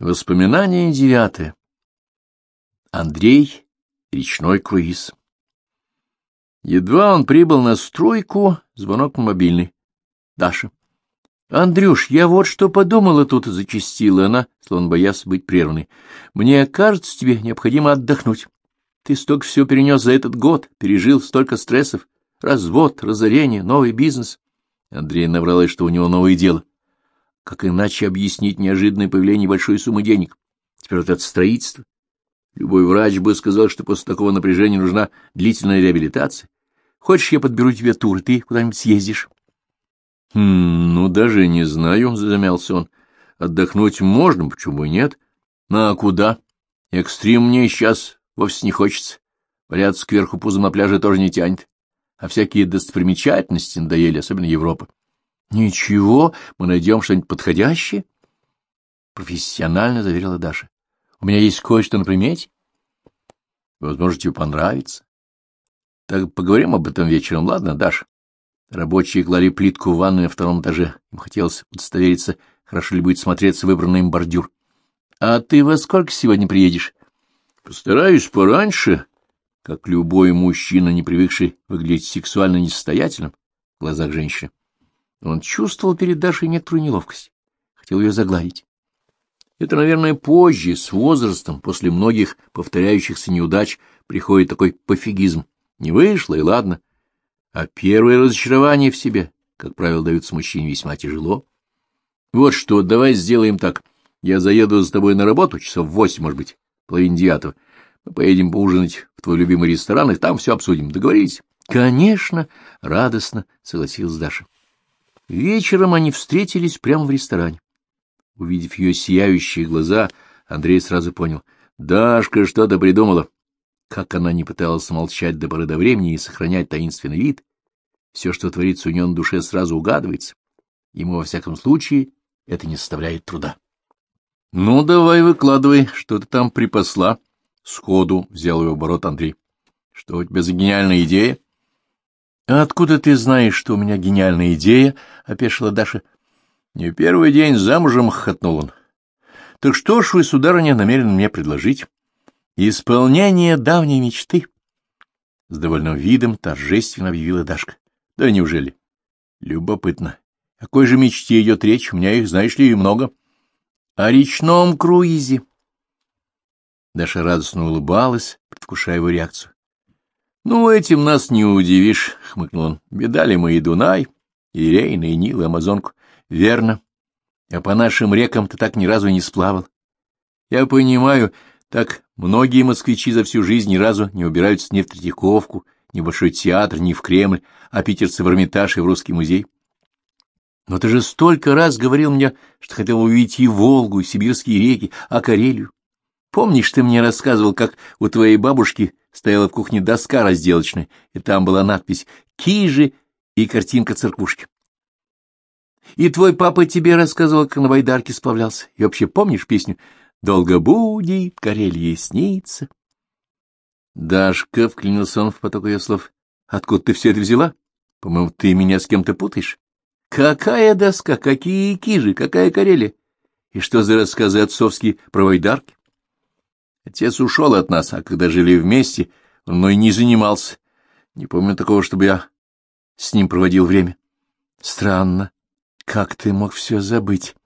Воспоминание девятое. Андрей, речной круиз. Едва он прибыл на стройку, звонок мобильный. Даша. — Андрюш, я вот что подумала тут, — зачастила она, словно боясь быть прерванной. — Мне кажется, тебе необходимо отдохнуть. Ты столько всего перенес за этот год, пережил столько стрессов. Развод, разорение, новый бизнес. Андрей навралась, что у него новое дело. Как иначе объяснить неожиданное появление большой суммы денег? Теперь вот это строительство. Любой врач бы сказал, что после такого напряжения нужна длительная реабилитация. Хочешь, я подберу тебе тур, ты куда-нибудь съездишь? — Хм, ну, даже не знаю, — замялся он. — Отдохнуть можно, почему нет? Ну, — А куда? Экстрим мне сейчас вовсе не хочется. Валяться кверху пузом на пляже тоже не тянет. А всякие достопримечательности надоели, особенно Европа. — Ничего, мы найдем что-нибудь подходящее, — профессионально заверила Даша. — У меня есть кое-что на примете. Возможно, тебе понравится. Так поговорим об этом вечером, ладно, Даша? Рабочие клали плитку в ванную на втором этаже. Им хотелось удостовериться, хорошо ли будет смотреться выбранный им бордюр. — А ты во сколько сегодня приедешь? — Постараюсь пораньше, как любой мужчина, не привыкший выглядеть сексуально несостоятельным в глазах женщины. Он чувствовал перед Дашей некоторую неловкость, хотел ее загладить. Это, наверное, позже, с возрастом, после многих повторяющихся неудач, приходит такой пофигизм. Не вышло, и ладно. А первое разочарование в себе, как правило, даются мужчине весьма тяжело. Вот что, давай сделаем так. Я заеду за тобой на работу, часов восемь, может быть, половине девятого. Мы поедем поужинать в твой любимый ресторан, и там все обсудим. Договорились? — Конечно, — радостно согласилась Даша. Вечером они встретились прямо в ресторане. Увидев ее сияющие глаза, Андрей сразу понял. Дашка что-то придумала. Как она не пыталась молчать до поры до времени и сохранять таинственный вид, все, что творится у нее на душе, сразу угадывается. Ему, во всяком случае, это не составляет труда. — Ну, давай выкладывай, что ты там припасла. Сходу взял его оборот Андрей. — Что у тебя за гениальная идея? —— А откуда ты знаешь, что у меня гениальная идея? — опешила Даша. — Не первый день замужем, — хохотнул он. — Так что ж вы, сударыня, намерены мне предложить? — Исполнение давней мечты. С довольным видом торжественно объявила Дашка. — Да неужели? — Любопытно. О какой же мечте идет речь? У меня их, знаешь ли, много. — О речном круизе. Даша радостно улыбалась, предвкушая его реакцию. — Ну, этим нас не удивишь, — хмыкнул он. — Бедали мы и Дунай, и Рейн, и Нил, и Амазонку. — Верно. А по нашим рекам ты так ни разу не сплавал. Я понимаю, так многие москвичи за всю жизнь ни разу не убираются ни в Третьяковку, ни в Большой театр, ни в Кремль, а питерцы в Эрмитаж и в Русский музей. Но ты же столько раз говорил мне, что хотел увидеть и Волгу, и сибирские реки, а Карелию. Помнишь, ты мне рассказывал, как у твоей бабушки стояла в кухне доска разделочная, и там была надпись «Кижи» и картинка церквушки. И твой папа тебе рассказывал, как на байдарке сплавлялся. И вообще помнишь песню «Долго будет, Карелье снится»? Дашка, вклинился он в поток ее слов, — откуда ты все это взяла? По-моему, ты меня с кем-то путаешь. Какая доска, какие кижи, какая Карелия? И что за рассказы отцовские про байдарки? Отец ушел от нас, а когда жили вместе, он мной не занимался. Не помню такого, чтобы я с ним проводил время. Странно. Как ты мог все забыть?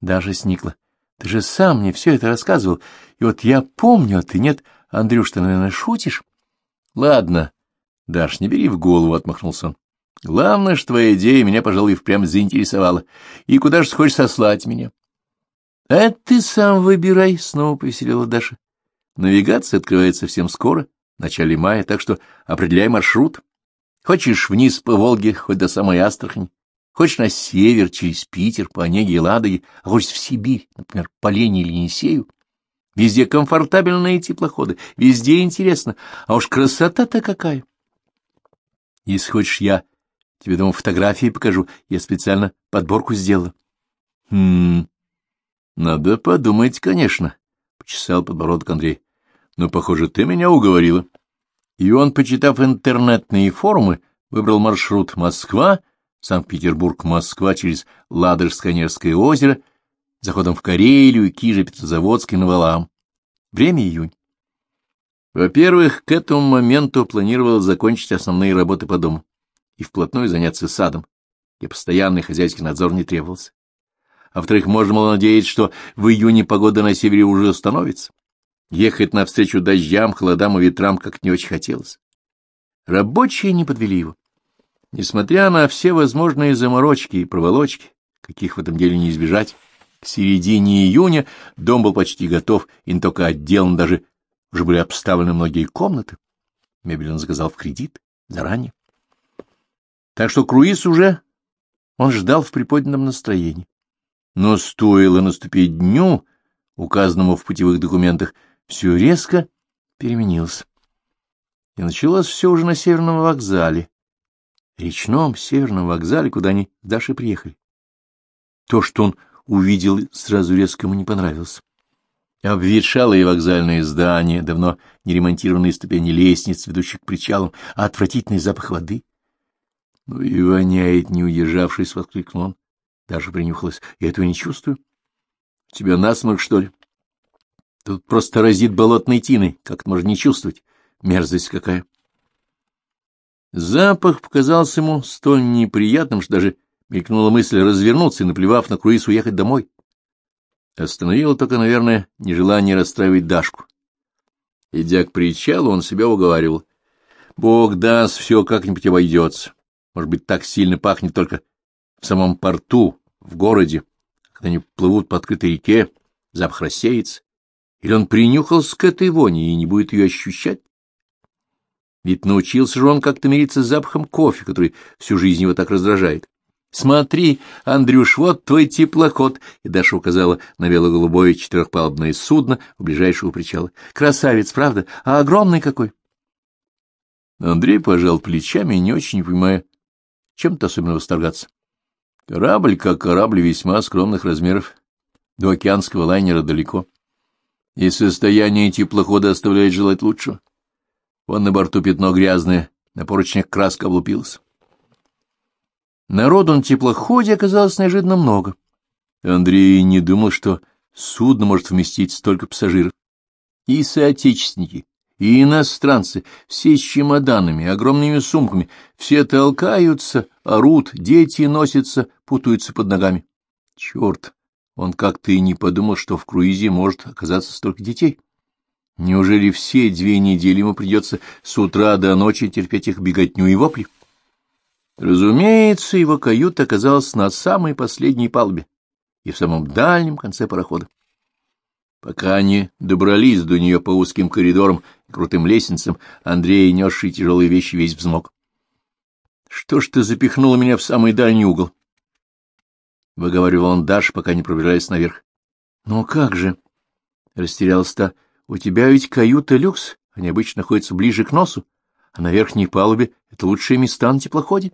Даже сникла. Ты же сам мне все это рассказывал. И вот я помню, а ты нет. Андрюш, ты, наверное, шутишь? Ладно. Даш, не бери в голову, — отмахнулся он. Главное, что твоя идея меня, пожалуй, впрямь заинтересовала. И куда же хочешь сослать меня? — Это ты сам выбирай, — снова повеселила Даша. Навигация открывается совсем скоро, в начале мая, так что определяй маршрут. Хочешь вниз по Волге, хоть до самой Астрахани, хочешь на север, через Питер, по Онеге и Ладоге, а хочешь в Сибирь, например, по Лене или Енисею. Везде комфортабельные теплоходы, везде интересно, а уж красота-то какая! Если хочешь, я тебе дома фотографии покажу, я специально подборку сделала. Хм, надо подумать, конечно. — почесал подбородок Андрей. — Но, похоже, ты меня уговорила. И он, почитав интернетные форумы, выбрал маршрут Москва, Санкт-Петербург, Москва через Ладожско-Нерское озеро, заходом в Карелию, Киже, Петрозаводск и Новолам. Время июнь. Во-первых, к этому моменту планировалось закончить основные работы по дому и вплотную заняться садом, где постоянный хозяйский надзор не требовался. А во-вторых, можно было надеяться, что в июне погода на севере уже установится. Ехать навстречу дождям, холодам и ветрам как не очень хотелось. Рабочие не подвели его. Несмотря на все возможные заморочки и проволочки, каких в этом деле не избежать, к середине июня дом был почти готов, и не только отделан, даже уже были обставлены многие комнаты. Мебель он заказал в кредит, заранее. Так что круиз уже он ждал в приподнятом настроении. Но стоило наступить дню, указанному в путевых документах, все резко переменилось. И началось все уже на Северном вокзале, речном Северном вокзале, куда они с Дашей приехали. То, что он увидел, сразу резко ему не понравилось. Обветшалые вокзальные здания, давно не ремонтированные ступени лестниц, ведущих к причалам, а отвратительный запах воды. — Ну и воняет, не удержавшись, — воскликнул он. Даже принюхалась. — Я этого не чувствую. — тебя насморк, что ли? Тут просто разит болотной тиной. Как можно не чувствовать? Мерзость какая. Запах показался ему столь неприятным, что даже мелькнула мысль развернуться и, наплевав на круиз, уехать домой. Остановило только, наверное, нежелание расстраивать Дашку. Идя к причалу, он себя уговаривал. Бог даст, все как-нибудь обойдется. Может быть, так сильно пахнет только в самом порту, в городе. Когда они плывут по открытой реке, запах рассеется. Или он принюхался к этой вони и не будет ее ощущать? Ведь научился же он как-то мириться с запахом кофе, который всю жизнь его так раздражает. «Смотри, Андрюш, вот твой теплоход!» И Даша указала на бело-голубое четырехпалубное судно у ближайшего причала. «Красавец, правда? А огромный какой!» Андрей пожал плечами, не очень понимая, чем-то особенно восторгаться. Корабль, как корабль, весьма скромных размеров. До океанского лайнера далеко. И состояние теплохода оставляет желать лучшего. Вон на борту пятно грязное, на поручнях краска облупилась. Народу на теплоходе оказалось неожиданно много. Андрей не думал, что судно может вместить столько пассажиров. И соотечественники, и иностранцы, все с чемоданами, огромными сумками, все толкаются, орут, дети носятся, путаются под ногами. Черт, он как-то и не подумал, что в круизе может оказаться столько детей. Неужели все две недели ему придется с утра до ночи терпеть их беготню и вопли? Разумеется, его каюта оказалась на самой последней палубе и в самом дальнем конце парохода. Пока они добрались до нее по узким коридорам и крутым лестницам, Андрей, несший тяжелые вещи, весь взмок. — Что ж ты запихнула меня в самый дальний угол? — выговаривал он Даш, пока не пробирались наверх. — Ну как же? — растерялась та. — У тебя ведь каюта люкс, они обычно находятся ближе к носу, а на верхней палубе — это лучшие места на теплоходе.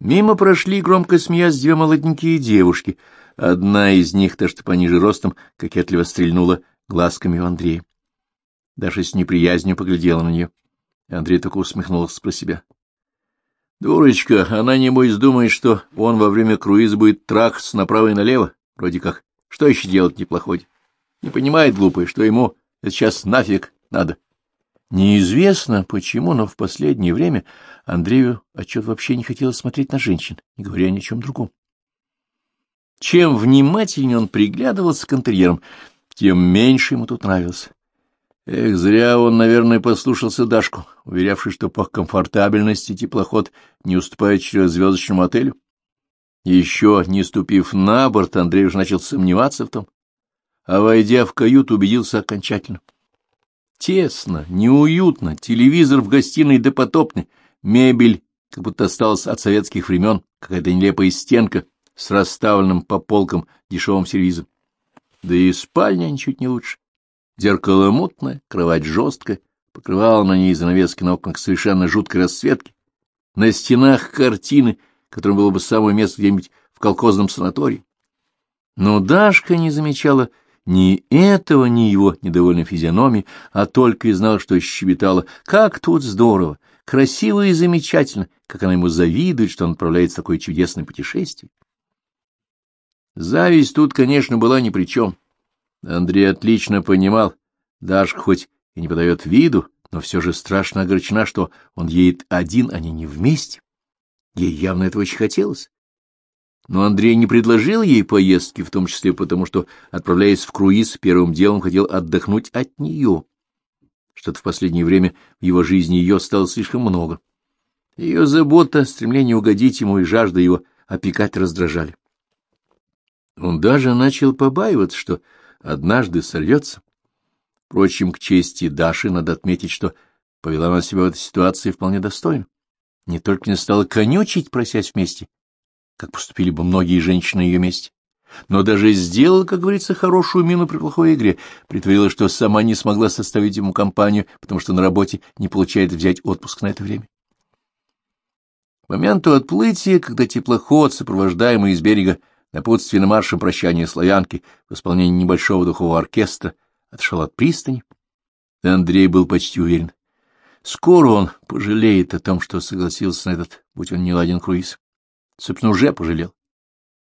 Мимо прошли, громко смеясь, две молоденькие девушки. Одна из них, то что пониже ростом, кокетливо стрельнула глазками у Андрея. Даша с неприязнью поглядела на нее. Андрей только усмехнулся про себя. Дурочка, она, небось, думает, что он во время круиза будет трахаться направо и налево, вроде как. Что еще делать неплохой? Не понимает, глупый, что ему сейчас нафиг надо. Неизвестно почему, но в последнее время Андрею отчет вообще не хотелось смотреть на женщин, не говоря ни о чем другом. Чем внимательнее он приглядывался к интерьерам, тем меньше ему тут нравилось. Эх, зря он, наверное, послушался Дашку, уверявший, что по комфортабельности теплоход не уступает четырехзвездочному отелю. Еще не ступив на борт, Андрей уже начал сомневаться в том, а, войдя в каюту, убедился окончательно. Тесно, неуютно, телевизор в гостиной допотопный, мебель, как будто осталась от советских времен, какая-то нелепая стенка с расставленным по полкам дешевым сервизом. Да и спальня ничуть не лучше. Зеркало мутное, кровать жесткая, покрывало на ней занавески на окнах совершенно жуткой расцветки. На стенах картины, которым было бы самое место где-нибудь в колхозном санатории. Но Дашка не замечала ни этого, ни его недовольной физиономии, а только и знала, что щебетала. Как тут здорово, красиво и замечательно, как она ему завидует, что он отправляется в такое чудесное путешествие. Зависть тут, конечно, была ни при чем. Андрей отлично понимал, Дашка хоть и не подает виду, но все же страшно огорчена, что он едет один, а не вместе. Ей явно этого очень хотелось. Но Андрей не предложил ей поездки, в том числе потому, что, отправляясь в круиз, первым делом хотел отдохнуть от нее. Что-то в последнее время в его жизни ее стало слишком много. Ее забота, стремление угодить ему и жажда его опекать раздражали. Он даже начал побаиваться, что однажды сольется. Впрочем, к чести Даши надо отметить, что повела она себя в этой ситуации вполне достойно. Не только не стала конючить, просясь вместе, как поступили бы многие женщины ее месте. Но даже сделала, как говорится, хорошую мину при плохой игре, притворила, что сама не смогла составить ему компанию, потому что на работе не получает взять отпуск на это время. К моменту отплытия, когда теплоход, сопровождаемый из берега напутственным маршем прощания славянки в исполнении небольшого духового оркестра, отошел от пристани, Андрей был почти уверен. Скоро он пожалеет о том, что согласился на этот, будь он не ладен круиз собственно, уже пожалел.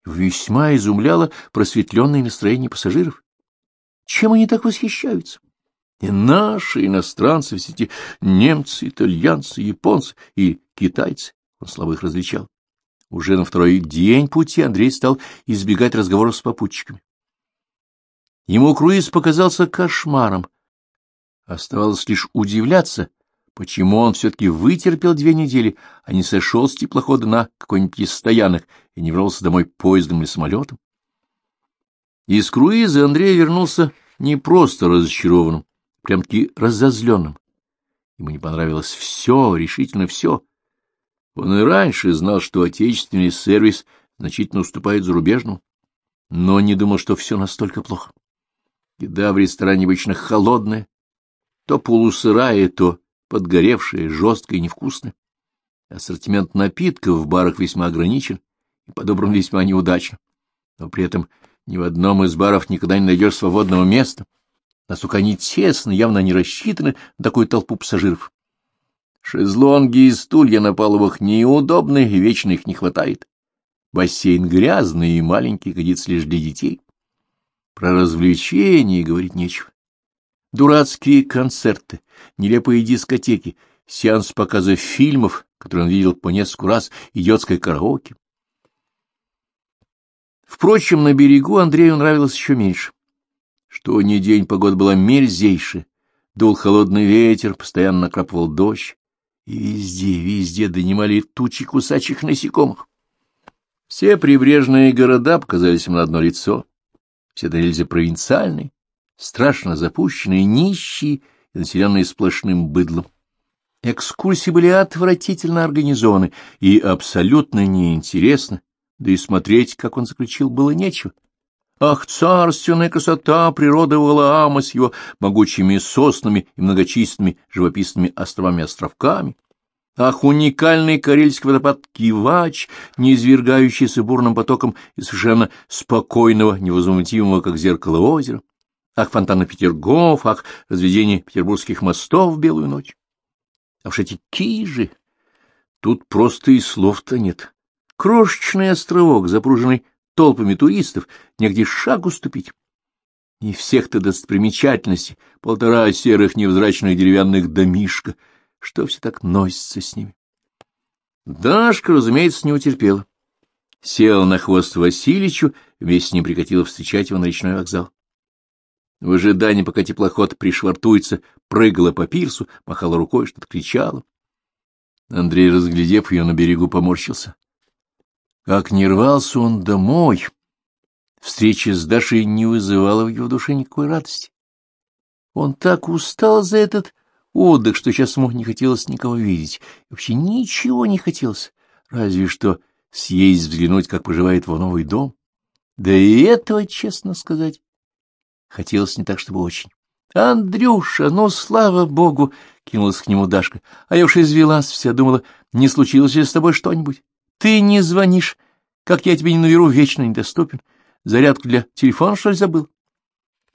Весьма изумляло просветленное настроение пассажиров. Чем они так восхищаются? И наши иностранцы, все эти немцы, итальянцы, японцы и китайцы, он слабо их различал. Уже на второй день пути Андрей стал избегать разговоров с попутчиками. Ему круиз показался кошмаром. Оставалось лишь удивляться, Почему он все-таки вытерпел две недели, а не сошел с теплохода на какой-нибудь из стоянок и не вернулся домой поездом или самолетом? Из круиза Андрей вернулся не просто разочарованным, прям-таки разозленным. Ему не понравилось все, решительно все. Он и раньше знал, что отечественный сервис значительно уступает зарубежному, но не думал, что все настолько плохо. Еда в ресторане обычно холодная, то полусырая, то подгоревшее, жесткое и невкусное. Ассортимент напитков в барах весьма ограничен и подобран весьма неудачно. Но при этом ни в одном из баров никогда не найдешь свободного места. Насколько они тесны, явно не рассчитаны на такую толпу пассажиров. Шезлонги и стулья на палубах неудобны, и вечно их не хватает. Бассейн грязный и маленький, годится лишь для детей. Про развлечения говорить нечего. Дурацкие концерты, нелепые дискотеки, сеанс показа фильмов, которые он видел по нескольку раз, идиотское караоке. Впрочем, на берегу Андрею нравилось еще меньше. Что ни день погода была мерзейшая, дул холодный ветер, постоянно накрапывал дождь, и везде, везде донимали тучи кусачих насекомых. Все прибрежные города показались ему на одно лицо, все до нельзя провинциальные, страшно запущенные, нищие и населенные сплошным быдлом. Экскурсии были отвратительно организованы и абсолютно неинтересны, да и смотреть, как он заключил, было нечего. Ах, царственная красота природы Валаама с его могучими соснами и многочисленными живописными островами-островками! Ах, уникальный карельский водопад Кивач, не извергающийся бурным потоком и совершенно спокойного, невозмутимого, как зеркало озера! Ах, фонтаны Петергоф, ах, разведение петербургских мостов в белую ночь. А уж эти кижи! Тут просто и слов-то нет. Крошечный островок, запруженный толпами туристов, негде шагу ступить. И всех-то достопримечательностей, полтора серых невзрачных деревянных домишка, что все так носится с ними. Дашка, разумеется, не утерпела. Села на хвост Васильичу, вместе с ним прикатила встречать его на речной вокзал. В ожидании, пока теплоход пришвартуется, прыгала по пирсу, махала рукой, что-то кричала. Андрей, разглядев ее на берегу, поморщился. Как не рвался он домой! Встреча с Дашей не вызывала в его душе никакой радости. Он так устал за этот отдых, что сейчас ему не хотелось никого видеть. Вообще ничего не хотелось, разве что съездить взглянуть, как поживает его новый дом. Да и этого, честно сказать, Хотелось не так, чтобы очень. «Андрюша, ну, слава богу!» — кинулась к нему Дашка. «А я уж извелась вся, думала, не случилось ли с тобой что-нибудь? Ты не звонишь, как я тебе не наверу, вечно недоступен. Зарядку для телефона, что ли, забыл?»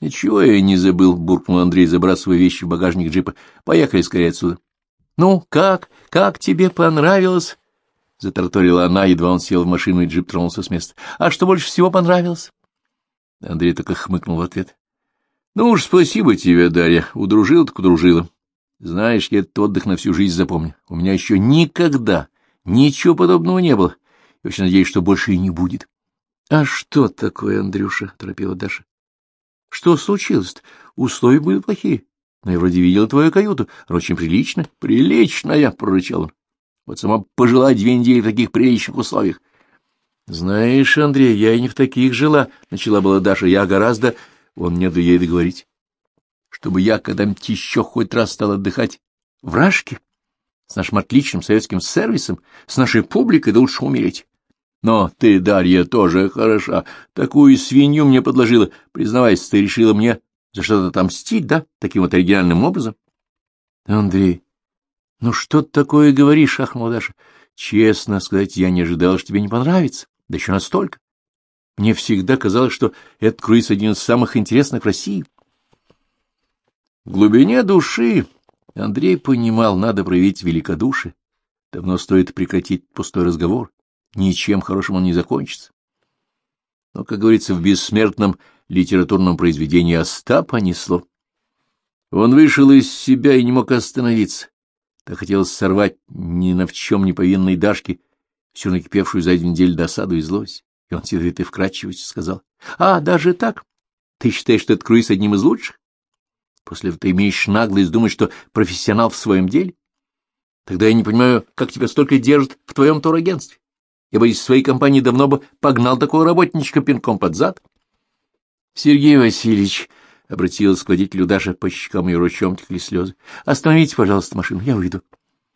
«Ничего я не забыл», — буркнул Андрей, забрасывая вещи в багажник джипа. «Поехали скорее отсюда». «Ну, как? Как тебе понравилось?» затарторила она, едва он сел в машину, и джип тронулся с места. — А что больше всего понравилось? Андрей только хмыкнул в ответ. — Ну уж спасибо тебе, Дарья. Удружила так удружила. Знаешь, я этот отдых на всю жизнь запомню. У меня еще никогда ничего подобного не было. Я очень надеюсь, что больше и не будет. — А что такое, Андрюша? — торопила Даша. — Что случилось-то? Условия были плохие. Но я вроде видела твою каюту. Она очень приличная. — Приличная, — прорычал он. — Вот сама пожила две недели в таких приличных условиях. — Знаешь, Андрей, я и не в таких жила, — начала была Даша. Я гораздо... Он не ей договорить. Чтобы я когда-нибудь еще хоть раз стал отдыхать в Рашке, с нашим отличным советским сервисом, с нашей публикой, да лучше умереть. Но ты, Дарья, тоже хороша. Такую свинью мне подложила. Признавайся, ты решила мне за что-то отомстить, да? Таким вот оригинальным образом? Андрей, ну что ты такое говоришь, ахнула Даша? Честно сказать, я не ожидал, что тебе не понравится. Да еще настолько. Мне всегда казалось, что этот круиз один из самых интересных в России. В глубине души Андрей понимал, надо проявить великодушие. Давно стоит прекратить пустой разговор. Ничем хорошим он не закончится. Но, как говорится, в бессмертном литературном произведении Остапа несло. Он вышел из себя и не мог остановиться. Так хотелось сорвать ни на в чем не повинной Дашке всю накипевшую за один неделю досаду и злость. И он сердит и вкрадчивостью сказал, — А, даже так? Ты считаешь, что этот круиз одним из лучших? После этого ты имеешь наглость думать, что профессионал в своем деле? Тогда я не понимаю, как тебя столько держат в твоем турагентстве. Я боюсь, в своей компании давно бы погнал такого работничка пинком под зад. — Сергей Васильевич, — обратилась к водителю Даша, по щекам и ручом текли слезы, — остановите, пожалуйста, машину, я выйду.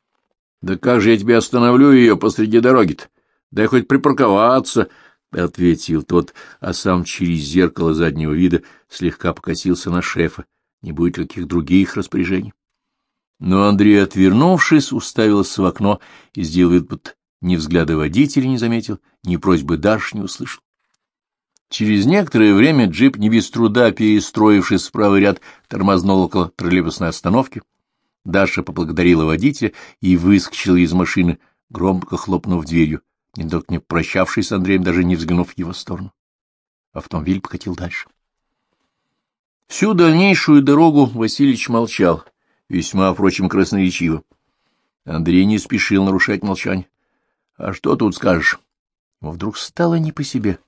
— Да как же я тебе остановлю ее посреди дороги-то? Дай хоть припарковаться, — ответил тот, а сам через зеркало заднего вида слегка покосился на шефа, не будет каких других распоряжений. Но Андрей, отвернувшись, уставился в окно и сделал вид, будто ни взгляда водителя не заметил, ни просьбы Даш не услышал. Через некоторое время джип, не без труда перестроившись в правый ряд, тормознул около троллейбусной остановки. Даша поблагодарила водителя и выскочила из машины, громко хлопнув дверью, только не прощавшись с Андреем, даже не взглянув в его сторону. Автомобиль покатил дальше. Всю дальнейшую дорогу Васильевич молчал, весьма, впрочем, красноречиво. Андрей не спешил нарушать молчание. — А что тут скажешь? Ему вдруг стало не по себе.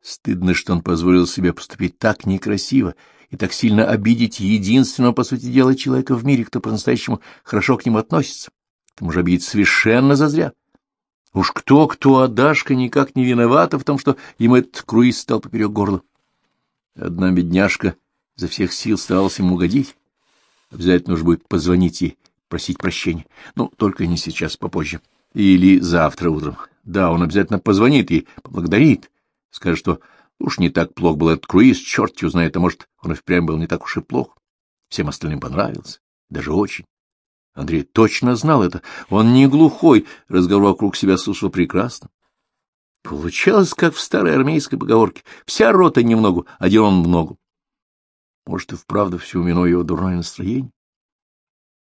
Стыдно, что он позволил себе поступить так некрасиво и так сильно обидеть единственного, по сути дела, человека в мире, кто по-настоящему хорошо к нему относится. К тому же обидеть совершенно зазря. Уж кто-кто, а Дашка никак не виновата в том, что ему этот круиз стал поперек горла. Одна бедняжка изо всех сил старался ему угодить. Обязательно нужно будет позвонить и просить прощения. Ну, только не сейчас, попозже. Или завтра утром. Да, он обязательно позвонит и поблагодарит. Скажет, что уж не так плох был этот круиз, черт его знает, а может, он и впрямь был не так уж и плох. Всем остальным понравился, даже очень. Андрей точно знал это. Он не глухой, разговор вокруг себя слушал прекрасно. Получалось, как в старой армейской поговорке. Вся рота немного, один он много. Может, и вправду все виной его дурное настроение?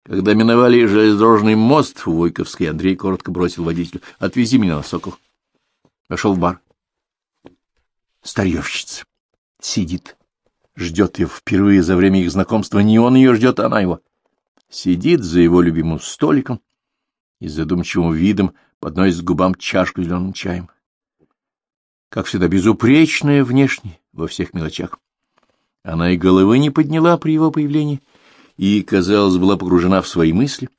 Когда миновали железнодорожный мост у Войковской, Андрей коротко бросил водителю. — Отвези меня на Сокол. Пошел в бар. Старьевщица. Сидит. Ждет ее впервые за время их знакомства. Не он ее ждет, а она его. Сидит за его любимым столиком и задумчивым видом подносит к губам чашку зеленым чаем. Как всегда, безупречная внешне во всех мелочах. Она и головы не подняла при его появлении и, казалось, была погружена в свои мысли.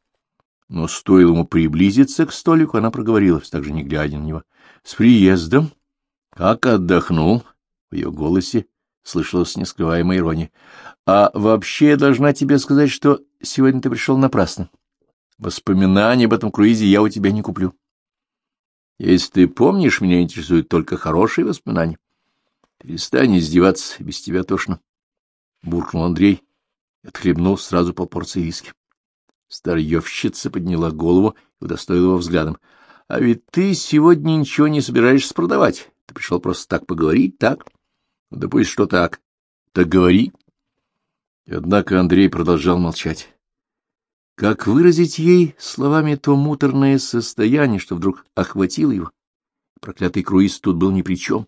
Но стоило ему приблизиться к столику, она проговорилась, также не глядя на него. — С приездом! Как отдохнул? В ее голосе слышалась нескрываемая ирония. — А вообще я должна тебе сказать, что сегодня ты пришел напрасно. Воспоминаний об этом круизе я у тебя не куплю. Если ты помнишь, меня интересуют только хорошие воспоминания. Перестань издеваться, без тебя тошно буркнул Андрей и отхлебнул сразу полпорции виски. Старьевщица подняла голову и удостоила его взглядом. — А ведь ты сегодня ничего не собираешься продавать. Ты пришел просто так поговорить, так? Да пусть что так. Так говори. Однако Андрей продолжал молчать. Как выразить ей словами то муторное состояние, что вдруг охватило его? Проклятый круиз тут был ни при чем.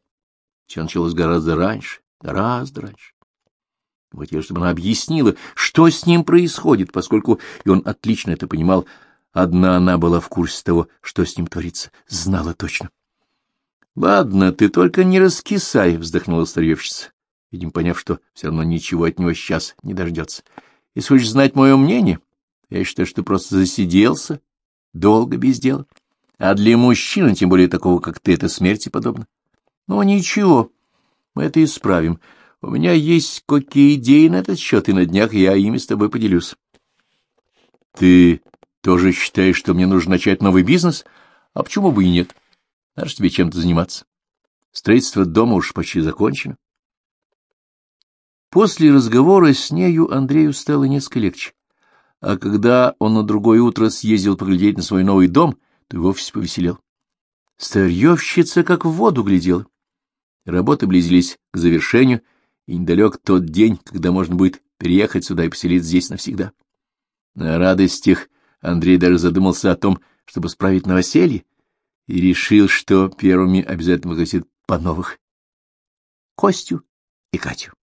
Все началось гораздо раньше, гораздо раньше. Хотел, чтобы она объяснила, что с ним происходит, поскольку, и он отлично это понимал, одна она была в курсе того, что с ним творится, знала точно. — Ладно, ты только не раскисай, — вздохнула старьевщица, видимо, поняв, что все равно ничего от него сейчас не дождется. — Если хочешь знать мое мнение, я считаю, что ты просто засиделся, долго без дела. А для мужчины, тем более такого, как ты, это смерти подобно. Ну, ничего, мы это исправим. У меня есть какие идеи на этот счет, и на днях я ими с тобой поделюсь. Ты тоже считаешь, что мне нужно начать новый бизнес? А почему бы и нет? Надо тебе чем-то заниматься. Строительство дома уж почти закончено. После разговора с нею Андрею стало несколько легче. А когда он на другое утро съездил поглядеть на свой новый дом, то и вовсе повеселел. Старьевщица как в воду глядела. Работы близились к завершению, и недалек тот день, когда можно будет переехать сюда и поселиться здесь навсегда. На радостях Андрей даже задумался о том, чтобы справить новоселье, и решил, что первыми обязательно пригласит по новых Костю и Катю.